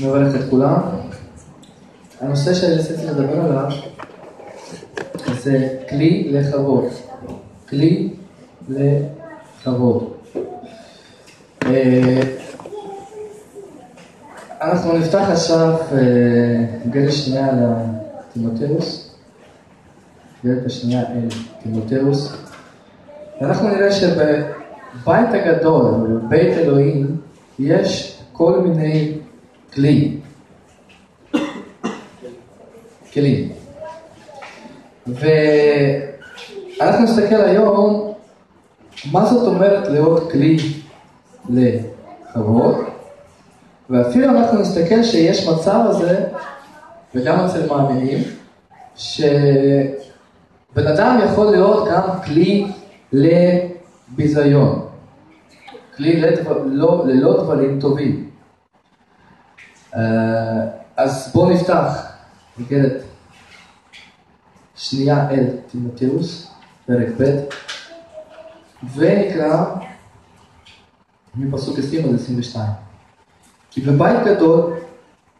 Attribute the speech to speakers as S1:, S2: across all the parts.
S1: מברך את כולם. הנושא שאני רציתי לדבר עליו זה כלי לכבוד. כלי לכבוד. אה, אנחנו נפתח עכשיו אה, גל שנייה לטימותאוס, גלת השנייה אל טימותאוס, ואנחנו נראה שבבית הגדול, בבית אלוהים, יש כל מיני כלי. כלים. ואנחנו נסתכל היום מה זאת אומרת להיות כלי לכבוד, ואפילו אנחנו נסתכל שיש מצב הזה, וגם אצל מאמינים, שבן אדם יכול להיות גם כלי לביזיון, כלי לדבר, לא, ללא דברים טובים. אה, אז בואו נפתח מגלת שנייה אל תימותאוס, פרק ב', ונקרא מפסוק 20 עד 22. כי בבית גדול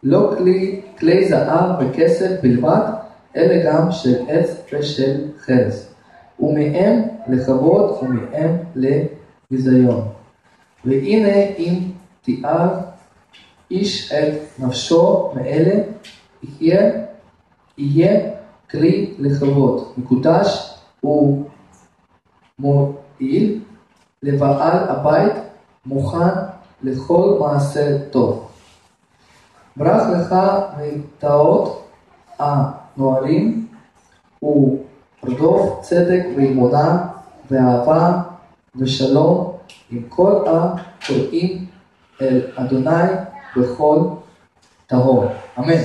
S1: לא כלי, כלי זהב וכסף בלבד, אלא גם של עץ ושל חרס, ומהם לכבוד ומהם לביזיון. והנה אם תיאר איש את נפשו מאלה, יהיה, יהיה כלי לכבוד, מקודש ומועיל לבעל הבית, מוכן לכל מעשה טוב. ברח לך מטעות הנוערים ורדוף צדק ואמונה ואהבה ושלום עם כל הקוראים אל אדוני בכל טהור. אמן.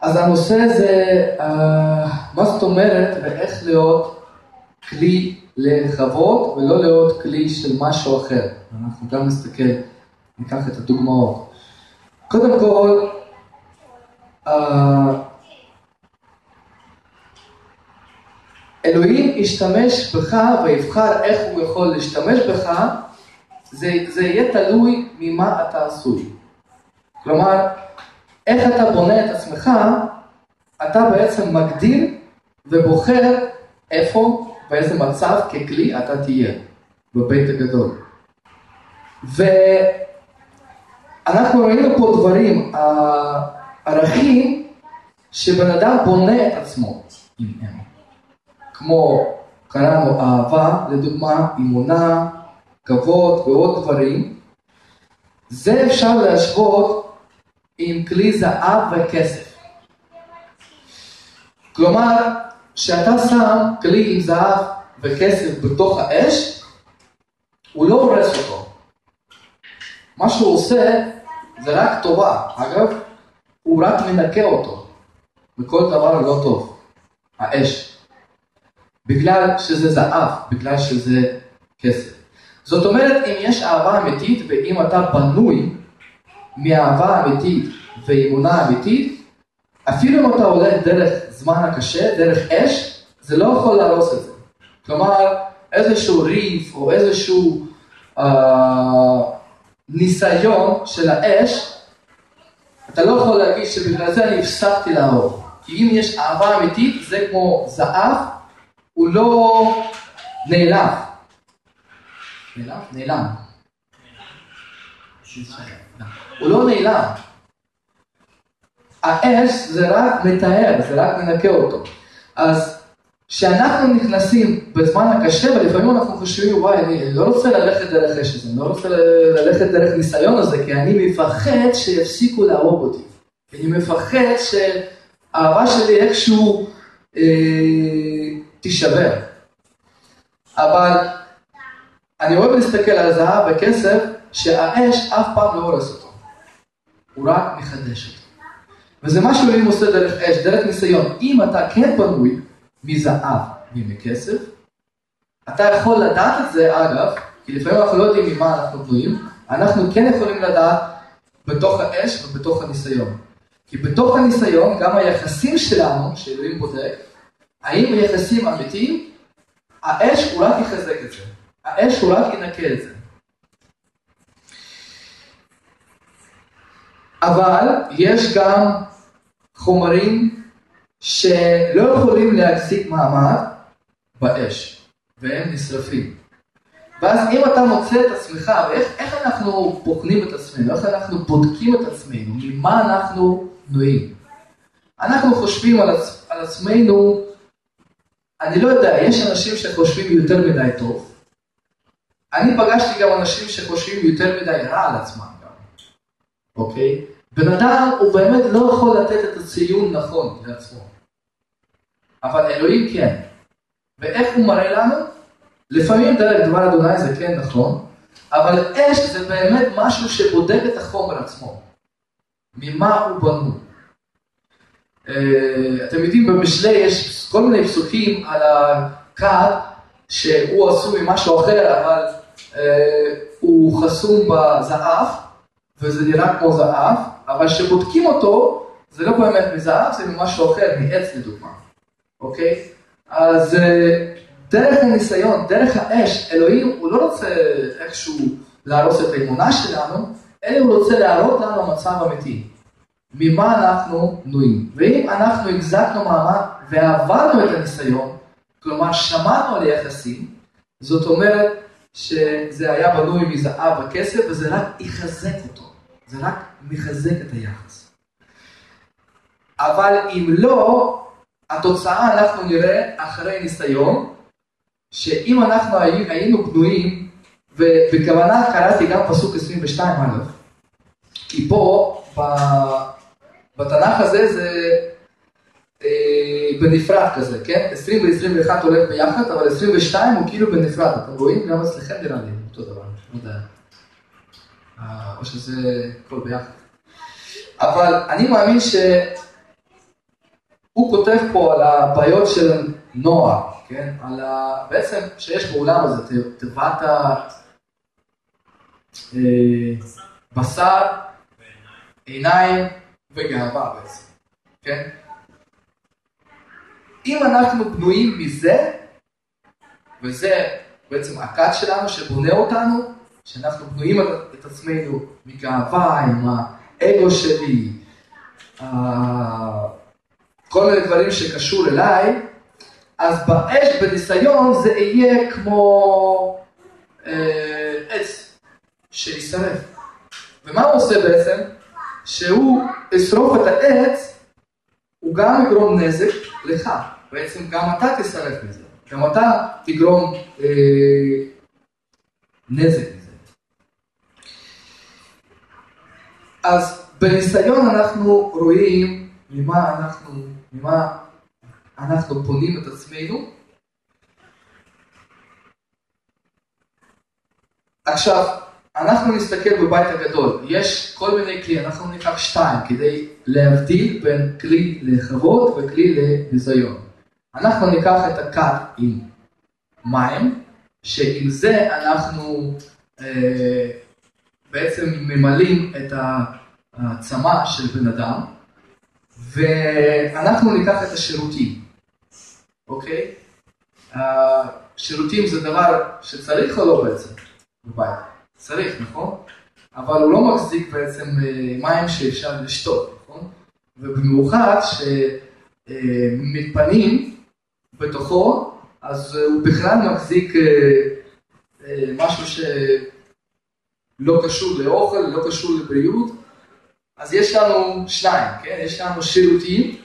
S1: אז הנושא זה uh, מה זאת אומרת ואיך להיות כלי לכבוד ולא להיות כלי של משהו אחר. אנחנו גם נסתכל, ניקח את הדוגמאות. קודם כל, uh, אלוהים ישתמש בך ויבחר איך הוא יכול להשתמש בך, זה, זה יהיה תלוי ממה אתה עשוי. כלומר, איך אתה בונה את עצמך, אתה בעצם מגדיר ובוחר איפה, באיזה מצב ככלי אתה תהיה בבית הגדול. ואנחנו ראינו פה דברים, ערכים שבן אדם בונה את עצמו. כמו קראנו אהבה, לדוגמה, אמונה, כבוד ועוד דברים. זה אפשר להשוות עם כלי זהב וכסף. כלומר, כשאתה שם כלי עם זהב וכסף בתוך האש, הוא לא הורס אותו. מה שהוא עושה זה רק טובה. אגב, הוא רק מנקה אותו. וכל דבר לא טוב. האש. בגלל שזה זהב, בגלל שזה כסף. זאת אומרת, אם יש אהבה אמיתית ואם אתה בנוי מאהבה אמיתית ואמונה אמיתית, אפילו אם אתה הולך דרך זמן הקשה, דרך אש, זה לא יכול להרוס את זה. כלומר, איזשהו ריב או איזשהו אה, ניסיון של האש, אתה לא יכול להגיד שבגלל זה אני הפסקתי לאהוב. כי אם יש אהבה אמיתית, זה כמו זהב, הוא לא נעלם. נעלם? נעלם. הוא לא נעלם. האש זה רק מתאר, זה רק מנקה אותו. אז כשאנחנו נכנסים בזמן הקשה, ולפעמים אנחנו חושבים, וואי, אני לא רוצה ללכת דרך אש הזה, אני לא רוצה ללכת דרך ניסיון הזה, כי אני מפחד שיפסיקו להרוג אותי. אני מפחד שהאהבה שלי איכשהו אה, תישבר. אבל אני אוהב להסתכל על זהב וכסף, שהאש אף פעם לא הורס אותו. הוא רק מחדש אותו. וזה מה שאלוהים עושה דרך אש, דרך ניסיון. אם אתה כן בנוי מזהב ומכסף, אתה יכול לדעת את זה, אגב, כי לפעמים אנחנו לא יודעים ממה אנחנו בנויים, אנחנו כן יכולים לדעת בתוך האש ובתוך הניסיון. כי בתוך הניסיון, גם היחסים שלנו, שאלוהים בודק, האם היחסים אמיתיים, האש הוא רק יחזק את זה. האש הוא רק ינקה את זה. אבל יש גם חומרים שלא יכולים להחזיק מעמד באש, והם נשרפים. ואז אם אתה מוצא את עצמך, ואיך אנחנו בוחנים את עצמנו, איך אנחנו בודקים את עצמנו, ממה אנחנו נועים. אנחנו חושבים על, עצ... על עצמנו, אני לא יודע, יש אנשים שחושבים יותר מדי טוב. אני פגשתי גם אנשים שחושבים יותר מדי רע על עצמם גם, אוקיי? בן אדם הוא באמת לא יכול לתת את הציון נכון לעצמו. אבל אלוהים כן. ואיך הוא מראה לנו? לפעמים דרך דבר אדוני זה כן נכון, אבל אש זה באמת משהו שבודק את החומר עצמו. ממה הוא בנוי. אה, אתם יודעים, במשלי יש כל מיני פסוקים על הכד שהוא עשוי ממשהו אחר, אבל הוא חסום בזהב, וזה נראה כמו זהב, אבל כשבודקים אותו, זה לא באמת מזהב, זה ממשהו אחר, מעץ לדוגמה, אוקיי? אז אה, דרך הניסיון, דרך האש, אלוהים, הוא לא רוצה איכשהו להרוס את האמונה שלנו, אלא הוא רוצה להראות לנו מצב אמיתי. ממה אנחנו נועים. ואם אנחנו החזקנו מעמד ועברנו את הניסיון, כלומר שמענו על יחסים, זאת אומרת שזה היה בנוי מזהב וכסף וזה רק יחזק אותו, זה רק מחזק את היחס. אבל אם לא, התוצאה אנחנו נראה אחרי ניסיון, שאם אנחנו היינו בנויים, ובכוונה קראתי גם פסוק 22 א', כי פה בתנ"ך הזה זה בנפרד כזה, כן? 20 ו-21 הולך ביחד, אבל 22 הוא כאילו בנפרד, אתם רואים? גם אצלכם נראה לי אותו דבר, לא יודע. אה, או שזה הכל ביחד. אבל אני מאמין שהוא כותב פה על הבעיות של נוער, כן? על ה... בעצם שיש בעולם הזה תיבת הבשר, אה, עיניים וגאווה בעצם, כן? אם אנחנו בנויים מזה, וזה בעצם הכת שלנו שבונה אותנו, שאנחנו בנויים את עצמנו מגאווה עם האגו שלי, כל מיני דברים שקשור אליי, אז באש, בניסיון, זה יהיה כמו אה, עץ שישרף. ומה הוא עושה בעצם? שהוא ישרוף את העץ, הוא גם יגרום נזק לך. בעצם גם אתה תשרף מזה. גם אתה תגרום אה, נזק מזה. אז בניסיון אנחנו רואים ממה אנחנו, ממה אנחנו בונים את עצמנו. עכשיו, אנחנו נסתכל בבית הגדול, יש כל מיני כלי, אנחנו ניקח שתיים כדי להבדיל בין כלי לכבוד וכלי לביזיון. אנחנו ניקח את הכת עם מים, שעם זה אנחנו אה, בעצם ממלאים את הצמא של בן אדם, ואנחנו ניקח את השירותים, אוקיי? השירותים זה דבר שצריך או לא בעצם בבית? צריך, נכון? אבל הוא לא מחזיק בעצם אה, מים שאפשר לשתות, נכון? ובמיוחד שמתפנים בתוכו, אז הוא בכלל מחזיק אה, אה, משהו שלא קשור לאוכל, לא קשור לבריאות, אז יש לנו שניים, כן? יש לנו שירותים,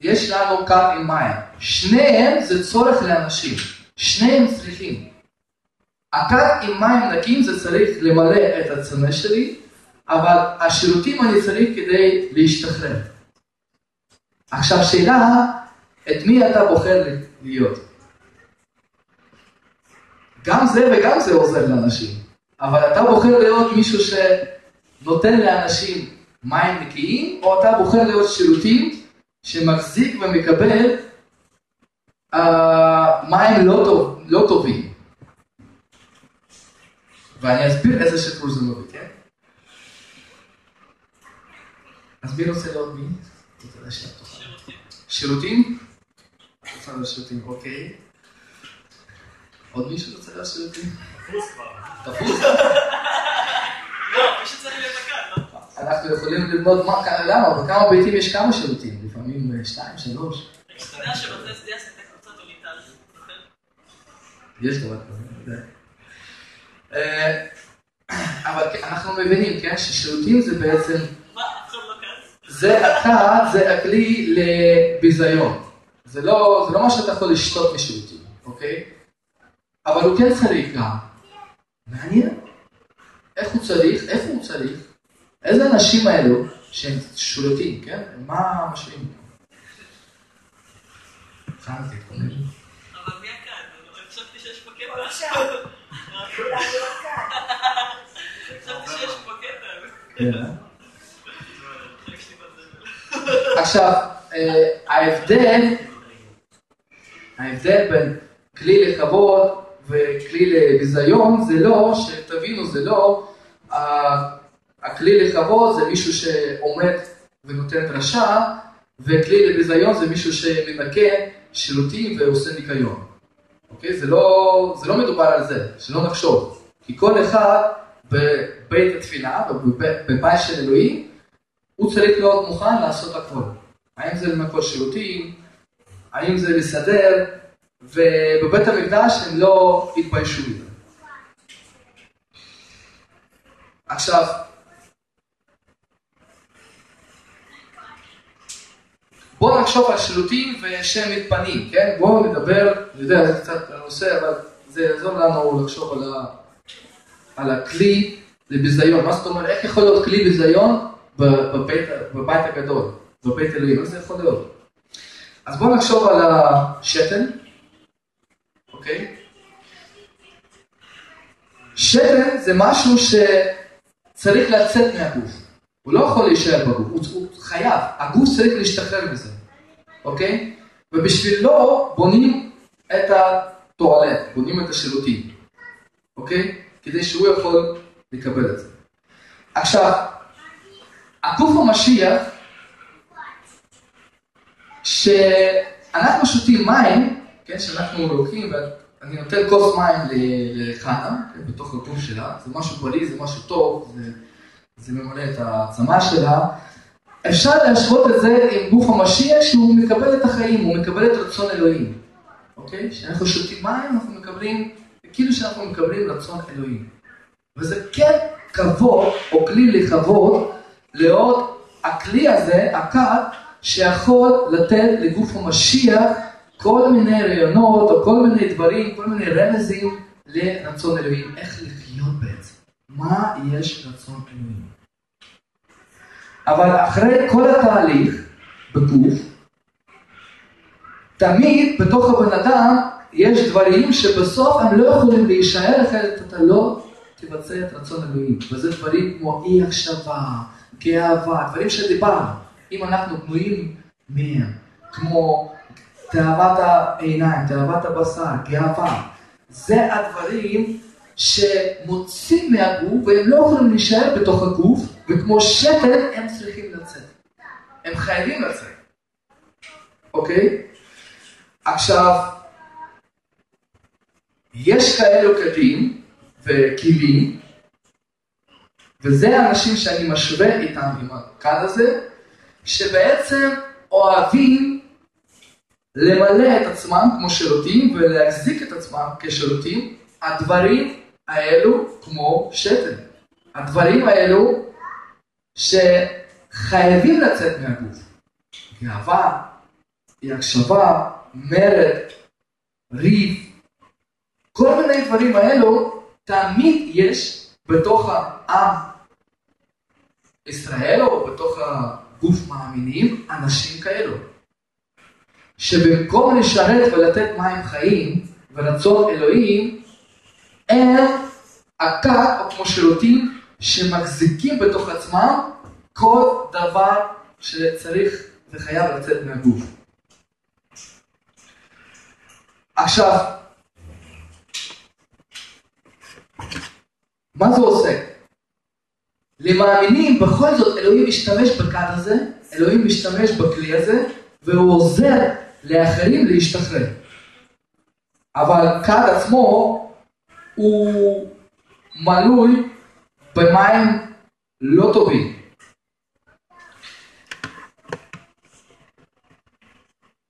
S1: יש לנו קו עם מים. שניהם זה צורך לאנשים, שניהם צריכים. הכת עם מים נקיים זה צריך למלא את הצמא שלי, אבל השירותים אני צריך כדי להשתחרר. עכשיו שאלה, את מי אתה בוחר להיות? גם זה וגם זה עוזר לאנשים, אבל אתה בוחר להיות מישהו שנותן לאנשים מים נקיים, או אתה בוחר להיות שירותים שמחזיק ומקבל uh, מים לא, טוב, לא טובים. ואני אסביר איזה שחרור זה מביא, כן? אז מי רוצה לעוד מי? שירותים? רוצה לעוד שירותים, אוקיי. עוד מישהו רוצה לעוד שירותים? תפוס כבר. תפוס? לא, מי שצריך להיות הקל, לא? אנחנו יכולים ללמוד מה, למה, בכמה ביתים יש כמה שירותים, לפעמים שתיים, שלוש.
S2: אתה יודע שבזה שדה עשית קבוצת אוליטל?
S1: יש דבר כזה, אבל אנחנו מבינים, כן, ששירותים זה בעצם,
S2: מה, עכשיו לא כעס?
S1: זה הכת, זה הכלי לביזיון. זה לא, זה לא מה שאתה יכול לשתות משירותים, אוקיי? אבל הוא כן צריך גם. מעניין. איך הוא צריך, איפה הוא צריך, איזה אנשים האלו שהם שולטים, כן? מה משווים? חנה, תתכונן.
S2: אבל מי הכעס? אני חשבתי שיש פה קטע.
S3: כל השאר. כולם לא.
S1: כן.
S2: שלי בזבל.
S1: עכשיו, ההבדל, ההבדל בין כלי לכבוד וכלי לביזיון זה לא, שתבינו, זה לא, הכלי לכבוד זה מישהו שעומד ונותן דרשה, וכלי לביזיון זה מישהו שמנקה שירותים ועושה ניקיון. אוקיי? זה לא, זה לא מדובר על זה, שלא נחשוב. כי כל אחד בבית התפילה, בב- בבית של אלוהים, הוא צריך להיות מוכן לעשות הכל. האם זה לנקות שירותים, האם זה לסדר, ובבית המקדש הם לא התביישו מזה. עכשיו, בואו נחשוב על שירותים ושם מתפנים, כן? בואו נדבר, אני יודע, זה קצת הנושא, אבל זה יעזור לנו לחשוב על, ה, על הכלי לביזיון. מה זאת אומרת, איך יכול להיות כלי ביזיון בבית, בבית הגדול, בבית אלוהים? איך זה יכול להיות? אז בואו נחשוב על השתן, אוקיי? שתן זה משהו שצריך לצאת מהגוף. הוא לא יכול להישאר בגוף, הוא, הוא חייב, הגוף צריך להשתחרר מזה, אוקיי? ובשבילו בונים את הטואלט, בונים את השירותים, אוקיי? כדי שהוא יכול לקבל את זה. עכשיו, הגוף המשיח, שאנחנו שותים מים, כן, שאנחנו לוקחים, ואני נותן כוס מים לחנה, כן, בתוך הגוף שלה, זה משהו בריא, זה משהו טוב, זה, זה ממלא את העצמה שלה. אפשר להשוות את זה עם גוף המשיח שהוא מקבל את החיים, הוא מקבל את רצון אלוהים. אוקיי? כשאנחנו שותים מים, אנחנו מקבלים, כאילו שאנחנו מקבלים רצון אלוהים. וזה כן כבוד, או כלי לכבוד, לעוד הכלי הזה, הכת, שיכול לתת לגוף המשיח כל מיני רעיונות, או כל מיני דברים, כל מיני רמזים לרצון אלוהים. איך לחיות בעצם. מה יש רצון אלוהים. אבל אחרי כל התהליך בגוף, תמיד בתוך הבן אדם יש דברים שבסוף הם לא יכולים להישאר אחרת אתה לא תבצע את רצון אלוהים. וזה דברים כמו אי הקשבה, גאווה, דברים שדיברנו. אם אנחנו בנויים מהם, כמו תאוות העיניים, תאוות הבשר, גאווה, זה הדברים שמוצאים מהגוף והם לא יכולים להישאר בתוך הגוף, וכמו שתן הם צריכים לצאת. הם חייבים לצאת, אוקיי? עכשיו, יש כאלו כלים וכלים, וזה האנשים שאני משווה איתם עם הקל הזה, שבעצם אוהבים למלא את עצמם כמו שירותים ולהחזיק את עצמם כשירותים, הדברים האלו כמו שתן. הדברים האלו שחייבים לצאת מהגוף. גאווה, אי הקשבה, מרד, ריב, כל מיני דברים האלו תמיד יש בתוך העם ישראל או בתוך הגוף מאמינים אנשים כאלו. שבמקום לשרת ולתת מים חיים ורצון אלוהים, הם הכת או כמו שירותים שמחזיקים בתוך עצמם כל דבר שצריך וחייב לצאת מהגוף. עכשיו, מה זה עושה? למאמינים, בכל זאת, אלוהים משתמש בכד הזה, אלוהים משתמש בכלי הזה, והוא עוזר לאחרים להשתחרר. אבל כד עצמו הוא מלוי במים לא טובים.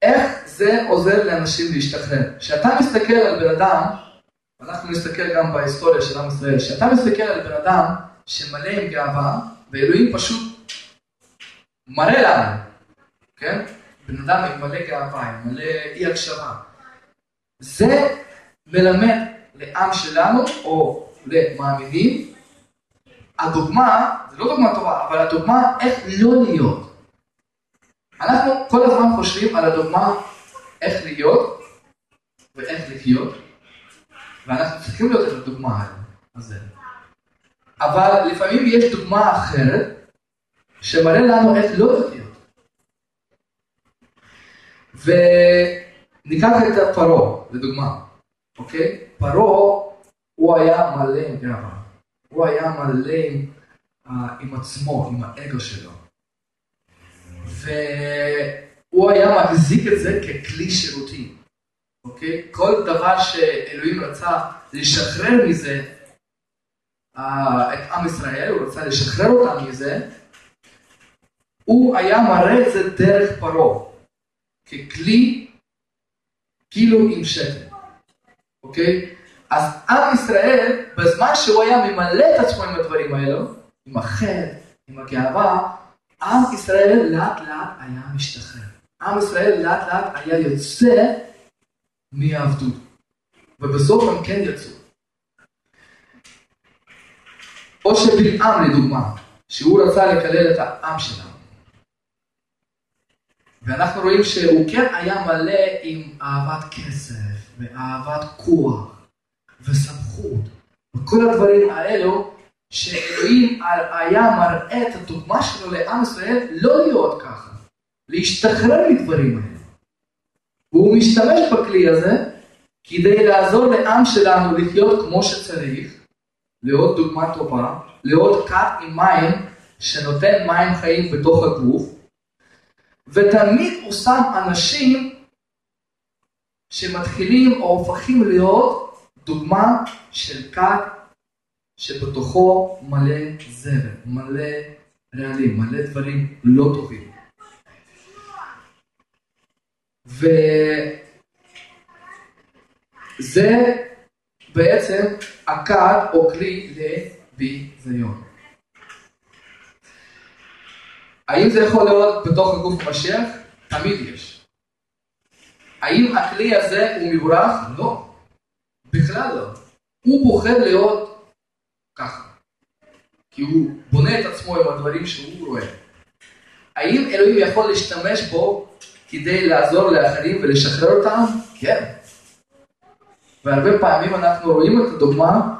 S1: איך זה עוזר לאנשים להשתחרר? כשאתה מסתכל על בן אדם, אנחנו נסתכל גם בהיסטוריה של עם ישראל, כשאתה מסתכל על בן אדם שמלא עם גאווה, ואלוהים פשוט מראה לנו, כן? בן אדם עם מלא גאווה, עם מלא אי הקשבה. זה מלמד לעם שלנו, או למאמינים, הדוגמה, זה לא דוגמה טובה, אבל הדוגמה איך לא להיות. אנחנו כל הזמן חושבים על הדוגמה איך להיות ואיך לחיות, ואנחנו צריכים להיות את הדוגמה הזה. אבל לפעמים יש דוגמה אחרת שמראה לנו איך לא לחיות. וניקח את פרעה, לדוגמה, אוקיי? פרעה, הוא היה מלא עם גאווה. הוא היה מלא עם, uh, עם עצמו, עם האגו שלו. והוא היה מחזיק את זה ככלי שירותי, אוקיי? כל דבר שאלוהים רצה לשחרר מזה את עם ישראל, הוא רצה לשחרר אותם מזה, הוא היה מראה את זה דרך פרעה, ככלי, כאילו עם שתן, אוקיי? אז עם ישראל, בזמן שהוא היה ממלא את עצמו עם הדברים האלו, עם החטא, עם הגאווה, עם ישראל לאט לאט היה משתחרר. עם ישראל לאט לאט היה יוצא מהעבדות. ובסוף הם כן יצאו. או שבלעם לדוגמה, שהוא רצה לקלל את העם שלנו. ואנחנו רואים שהוא כן היה מלא עם אהבת כסף ואהבת כוח וסמכות וכל הדברים האלו שאלוהים היה מראה את הדוגמה שלו לעם ישראל לא להיות ככה, להשתחרר מדברים האלה. והוא משתמש בכלי הזה כדי לעזור לעם שלנו לחיות כמו שצריך, לעוד דוגמה טובה, לעוד כת עם מים שנותן מים חיים בתוך הגוף, ותמיד הוא שם אנשים שמתחילים או הופכים להיות דוגמה של כת שבתוכו מלא זרם, מלא רעלים, מלא דברים לא טובים. וזה בעצם הכד או כלי לביזיון. האם זה יכול להיות בתוך הגוף המשיח? תמיד יש. האם הכלי הזה הוא מבורך? לא. בכלל לא. הוא בוחר להיות ככה. כי הוא בונה את עצמו עם הדברים שהוא רואה. האם אלוהים יכול להשתמש בו כדי לעזור לאחרים ולשחרר אותם? כן. והרבה פעמים אנחנו רואים את הדוגמה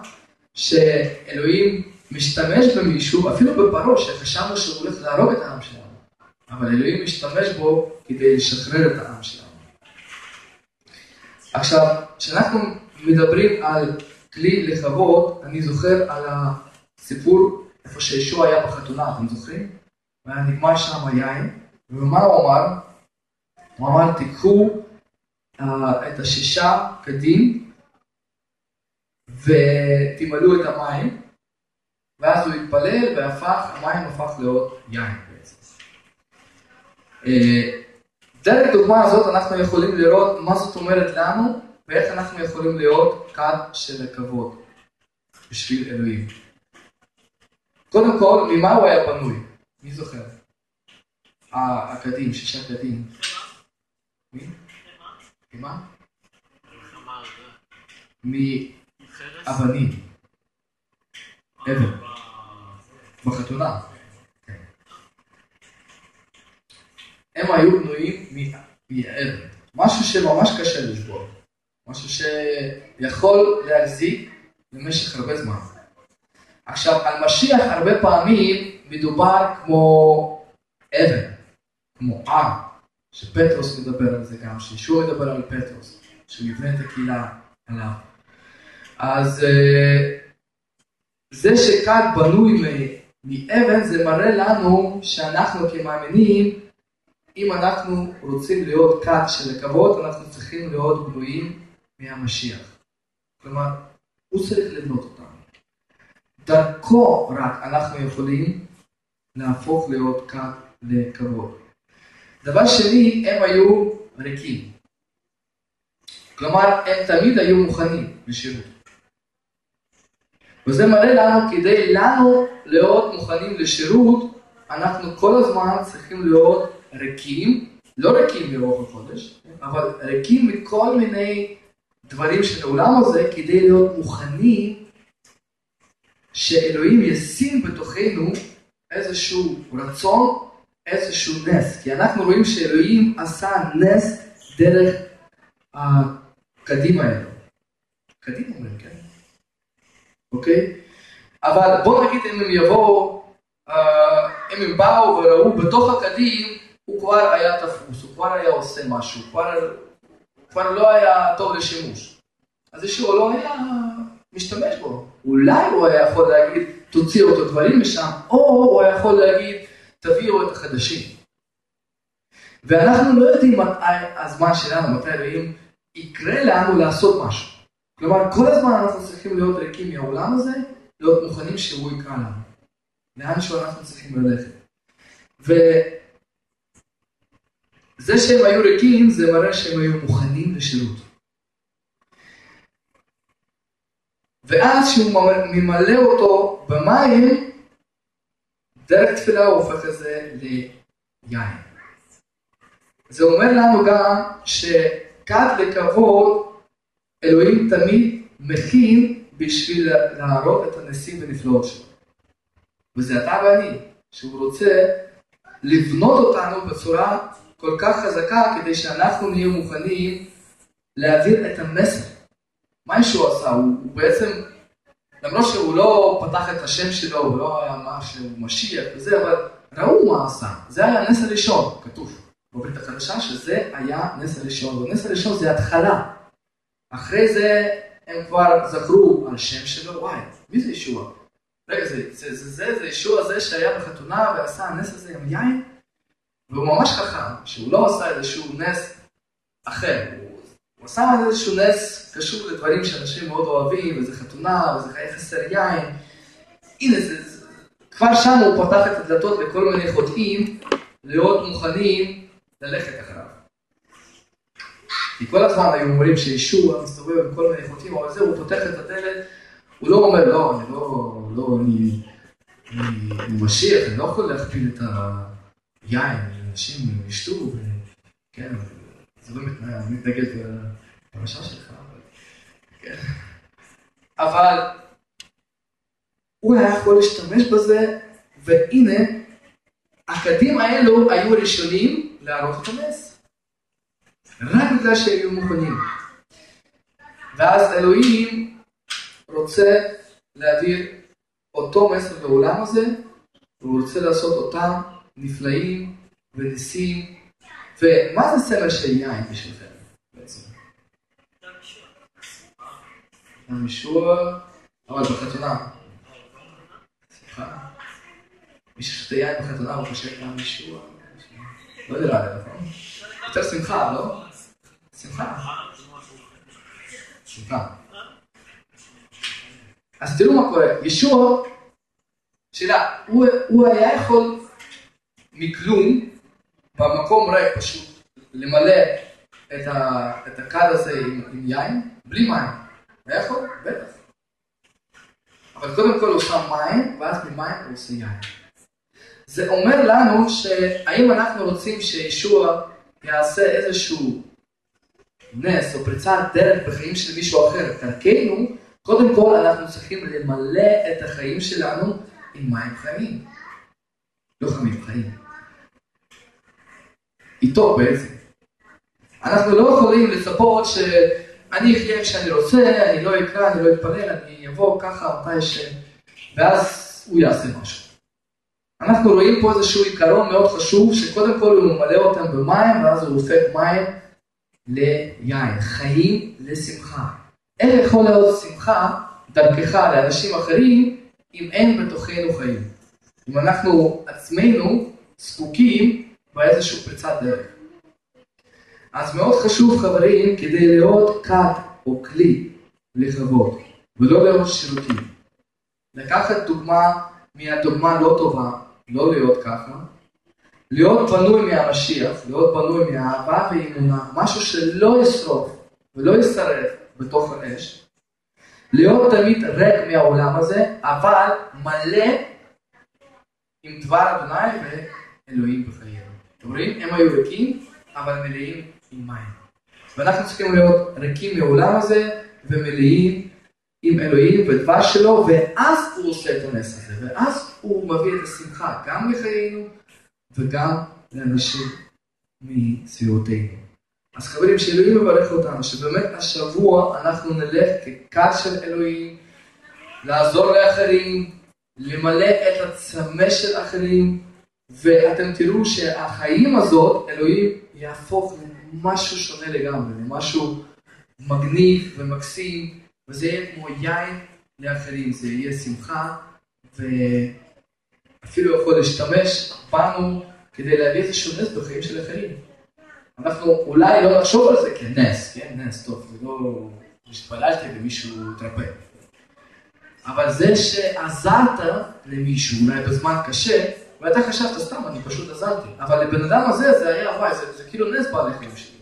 S1: שאלוהים משתמש במישהו, אפילו בפרעה, שחשבנו שהוא הולך להרוג את העם שלנו, אבל אלוהים משתמש בו כדי לשחרר את העם שלנו. עכשיו, כשאנחנו מדברים על כלי לכבוד, אני זוכר על הסיפור איפה שישוע היה בחתונה, אתם זוכרים? והיה נגמר שם היין, ומה הוא אמר? הוא אמר, תיקחו uh, את השישה קדים ותמלאו את המים, ואז הוא התפלל והפך, המים הפך להיות יין בעצם. אה, דרך דוגמה הזאת אנחנו יכולים לראות מה זאת אומרת לנו ואיך אנחנו יכולים להיות כת של הכבוד בשביל אלוהים. קודם כל, ממה הוא היה בנוי? מי זוכר? הקדים, שישה קדים. מי? ממה? מאבנים. אבן. בחתונה. הם היו בנויים מאבן. משהו שממש קשה לשבור. משהו שיכול להחזיק במשך הרבה זמן. עכשיו, על משיח הרבה פעמים מדובר כמו אבן, כמו עם, שפטרוס מדבר על זה גם, שישוע מדבר על פטרוס, שנבנה את הקהילה עליו. אז זה שכאן בנוי מאבן, זה מראה לנו שאנחנו כמאמינים, אם אנחנו רוצים להיות כת של הכבוד, אנחנו צריכים להיות בנויים מהמשיח. כלומר, הוא צריך לבנות אותנו. דרכו רק אנחנו יכולים להפוך להיות כת לכבוד. דבר שני, הם היו ריקים. כלומר, הם תמיד היו מוכנים לשירות. וזה מראה לנו, כדי לנו להיות מוכנים לשירות, אנחנו כל הזמן צריכים להיות ריקים, לא ריקים ברוח הקודש, אבל ריקים מכל מיני דברים של העולם הזה, כדי להיות מוכנים שאלוהים ישים בתוכנו איזשהו רצון, איזשהו נס. כי אנחנו רואים שאלוהים עשה נס דרך הקדימה האלו. קדימה אומרים, כן? אוקיי? אבל בוא נגיד אם הם יבואו, אה, אם הם באו וראו בתוך הקדים, הוא כבר היה תפוס, הוא כבר היה עושה משהו, כבר, לא היה טוב לשימוש. אז ישוע לא היה משתמש בו. אולי הוא היה יכול להגיד, תוציאו את הדברים משם, או הוא היה יכול להגיד, תביאו את החדשים. ואנחנו לא יודעים מתי הזמן שלנו, מתי אלוהים יקרה לנו לעשות משהו. כלומר, כל הזמן אנחנו צריכים להיות ריקים מהעולם הזה, להיות מוכנים שהוא יקרא לנו. לאן שאנחנו צריכים ללכת. וזה שהם היו ריקים, זה מראה שהם היו מוכנים לשירות. ואז כשהוא ממלא אותו במים, דרך תפילה הוא הופך את זה ליין. זה אומר לנו גם שכת לכבוד, אלוהים תמיד מכין בשביל להראות את הניסים ונפלאות שלו. וזה אתה ואני, שהוא רוצה לבנות אותנו בצורה כל כך חזקה כדי שאנחנו נהיה מוכנים להעביר את המסר. מה שהוא עשה? הוא, הוא בעצם, למרות שהוא לא פתח את השם שלו, הוא לא היה משהו משיח וזה, אבל ראו מה עשה. זה היה הנס הראשון, כתוב בברית החדשה, שזה היה נס הראשון. ונס הראשון זה התחלה. אחרי זה הם כבר זכרו על שם שלו, וואי, מי זה ישוע? רגע, זה, זה, זה, זה, זה ישוע זה שהיה בחתונה ועשה הנס הזה עם יין? והוא ממש חכם, שהוא לא עשה איזשהו נס אחר, הוא, הוא עשה איזשהו נס קשור לדברים שאנשים מאוד אוהבים, וזה חתונה, וזה חיי חסר יין. הנה, זה, זה, כבר שם הוא פתח את הדלתות לכל מיני חוטאים להיות מוכנים ללכת אחריו. כי כל הזמן היו אומרים שישוע מסתובב עם כל מיני חוטאים, אבל זהו, הוא פותח את הדלת, הוא לא אומר, לא, אני לא, לא, אני, אני משיח, אני לא יכול להכפיל את היין, אנשים ישתו, כן, זה לא מתנגד לפרשה שלך, אבל, כן. אבל הוא היה יכול להשתמש בזה, והנה, הקדים האלו היו ראשונים להראות את הנס. רק בגלל שהיו מוכנים. ואז אלוהים רוצה להעביר אותו מסר לעולם הזה, והוא רוצה לעשות אותם נפלאים וניסים. ומה זה סמל של יין בשבילכם בעצם? גם ישוע, אבל בחתונה. מי ששותה יין בחתונה הוא חושב גם ישוע. לא נראה לי, נכון? יותר שמחה, לא? שמחה. שמחה. אז תראו מה קורה, ישוע, שאלה, הוא, הוא היה יכול מכלום, במקום ריק פשוט, למלא את, ה, את הכד הזה עם, עם יין, בלי מים. היה יכול? בטח. אבל קודם כל הוא שם מים, ואז ממים הוא עושה יין. זה אומר לנו שהאם אנחנו רוצים שישוע יעשה איזשהו נס או פריצת דרך בחיים של מישהו אחר דרכנו, קודם כל אנחנו צריכים למלא את החיים שלנו עם מים חיים. לא חמים, חיים. איתו בעצם. אנחנו לא יכולים לצפות שאני אחיה איך שאני רוצה, אני לא אקרא, אני לא אתפלל, אני אבוא ככה מתי ש... ואז הוא יעשה משהו. אנחנו רואים פה איזשהו עיקרון מאוד חשוב, שקודם כל הוא ממלא אותם במים, ואז הוא הופך מים ליין, חיים לשמחה. איך יכול להיות שמחה דרכך לאנשים אחרים, אם אין בתוכנו חיים? אם אנחנו עצמנו זקוקים באיזשהו פריצת דרך. אז מאוד חשוב חברים, כדי להיות כת או כלי לכבוד, ולא להיות שירותים. לקחת דוגמה מהדוגמה לא טובה, לא להיות ככה, להיות בנוי מהמשיח, להיות בנוי מאהבה ואמונה, משהו שלא ישרוף, ולא יישרף בתוך האש, להיות תמיד ריק מהעולם הזה, אבל מלא עם דבר אדוני ואלוהים בחיינו. אתם רואים? הם היו ריקים, אבל מלאים עם מים. ואנחנו צריכים להיות ריקים מהעולם הזה ומלאים עם אלוהים ודבש שלו, ואז הוא עושה את הנס הזה, ואז הוא מביא את השמחה גם לחיינו וגם לאנשים מסביבותינו. אז חברים, שאלוהים מברך אותנו, שבאמת השבוע אנחנו נלך ככת של אלוהים, לעזור לאחרים, למלא את הצמא של אחרים, ואתם תראו שהחיים הזאת, אלוהים יהפוך למשהו שונה לגמרי, למשהו מגניב ומקסים, וזה יהיה כמו יין לאחרים, זה יהיה שמחה, ואפילו יכול להשתמש בנו כדי להביא איזשהו נס בחיים של אחרים. אנחנו אולי לא נחשוב על זה כנס, כן, נס, טוב, זה לא... השפללתי ומישהו התרפא. אבל זה שעזרת למישהו, אולי בזמן קשה, ואתה חשבת סתם, אני פשוט עזרתי. אבל לבן אדם הזה זה היה, וואי, זה, זה כאילו נס בעלי חיים שלי.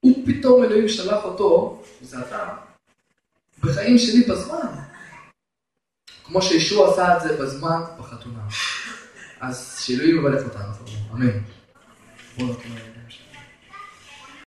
S1: הוא פתאום אלוהים שלח אותו, וזה אתה, בחיים שלי בזמן. כמו שישוע עשה את זה בזמן בחתונה. אז שאלוהים יברך אותנו, אמן.